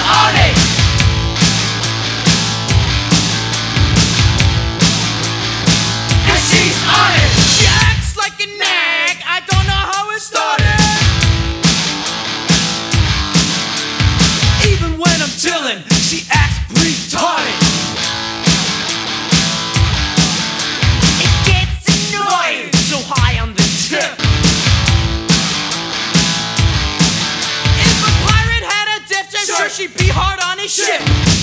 It's Shit.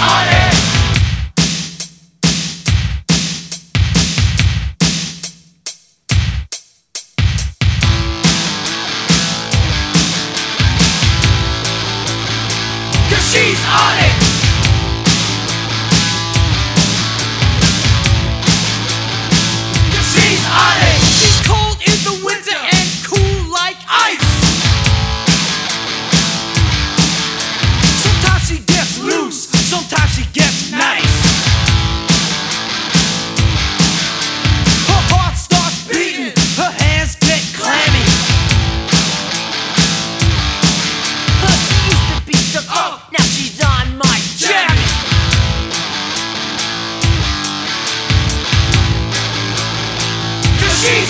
on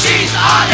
she's on